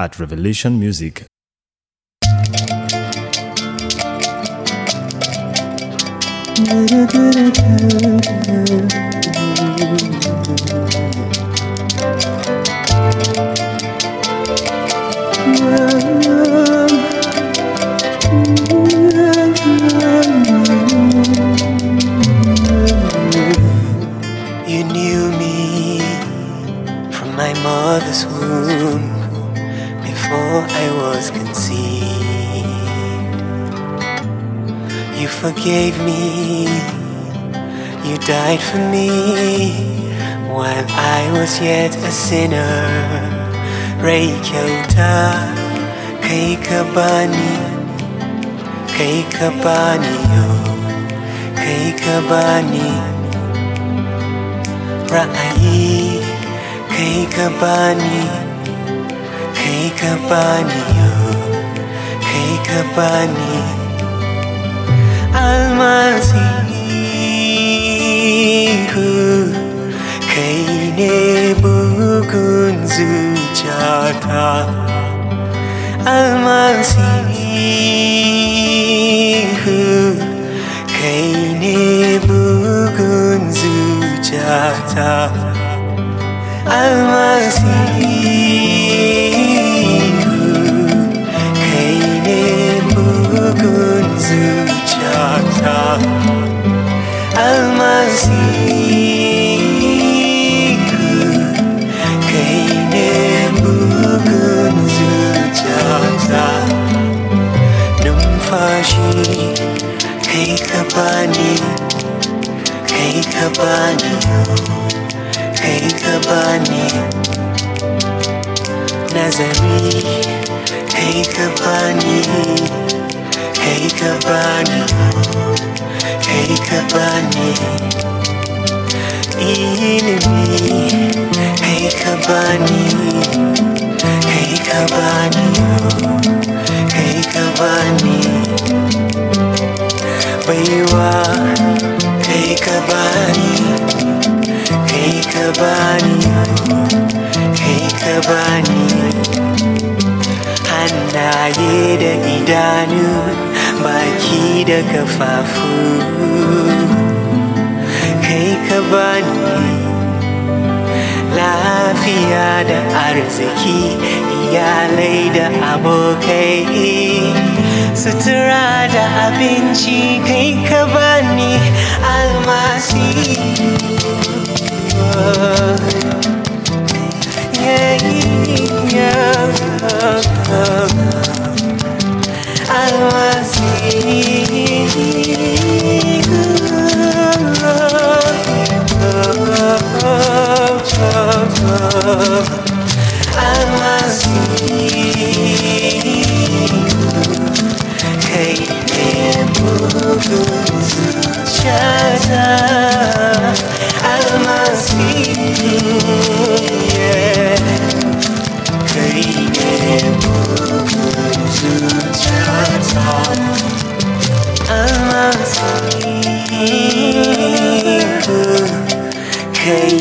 at Revelation Music. You knew me from my mother's womb before I was conceived. You forgave me, you died for me. While I was yet a sinner. Ra'ayi kai ka bani kai ka bani yo kai ka bani Kayakapani, oh, Kayakapani, Almasihu, Kayne bukun zuchata, Almasihu, Kayne bukun zuchata, Almasihu. Kai ka bani kai ka bani kai ka bani nazari kai ka bani kai ka bani kai ka bani ilimi kai ka baiwa kai ka bani kai ka bani kai ka bani. Hannaye da idanu baki da kafafu kai ka bani. Lafiya da arziki iyalai da abokai. Sutura da abinci kai ka bani almasi 可以